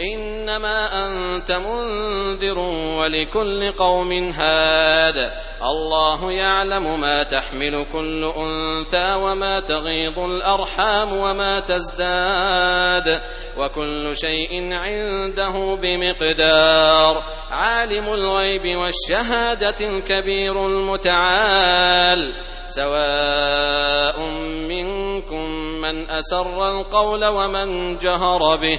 إنما أنت منذر ولكل قوم هاد. الله يعلم ما تحمل كل أنثى وما تغيض الأرحام وما تزداد. وكل شيء عنده بمقدار. عالم الغيب والشهادة الكبير المتعال. سواء منكم من أسر القول ومن جهر به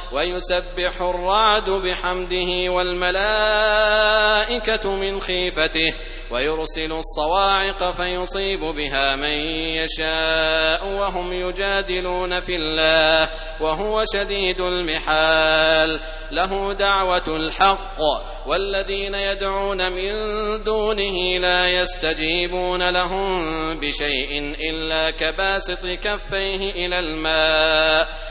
ويسبح الرعد بحمده والملائكة من خيفته ويرسل الصواعق فيصيب بها من يشاء وهم يجادلون في الله وهو شديد المحال. له دعوة الحق والذين يدعون من دونه لا يستجيبون لهم بشيء إلا كباسط كفيه إلى الماء.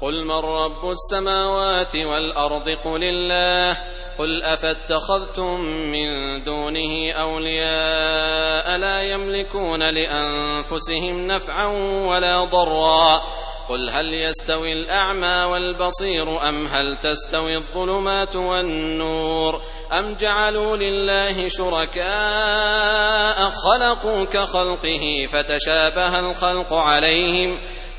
قل من رب السماوات والأرض قل الله قل أفاتخذتم من دونه أولياء لا يملكون لأنفسهم نفعا ولا ضرا قل هل يستوي الأعمى والبصير أم هل تستوي الظلمات والنور أم جعلوا لله شركاء خلقوا كخلقه فتشابه الخلق عليهم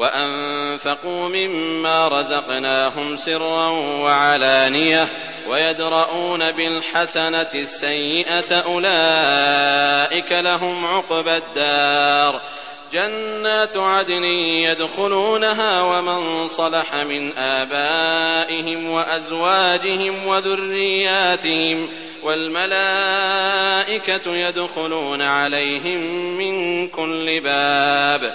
وأنفقوا مما رزقناهم سرا وعلانية ويدرؤون بالحسنة السيئة أولئك لهم عقبى الدار. جنات عدن يدخلونها ومن صلح من آبائهم وأزواجهم وذرياتهم والملائكة يدخلون عليهم من كل باب.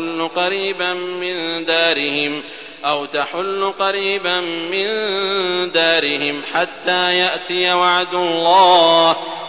قريبا من دارهم أو تحل قريبا من دارهم حتى يأتي وعد الله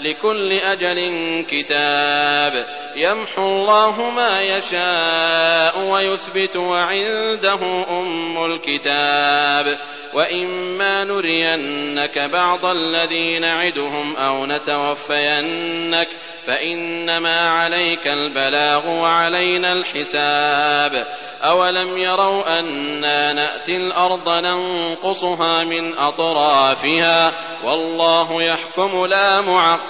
لكل أجل كتاب. يمحو الله ما يشاء ويثبت وعنده أم الكتاب. وإما نرينك بعض الذي نعدهم أو نتوفينك فإنما عليك البلاغ وعلينا الحساب. أولم يروا أنا نأتي الأرض ننقصها من أطرافها؟ والله يحكم لا معقب.